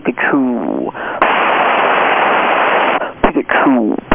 Pikachu. Pikachu.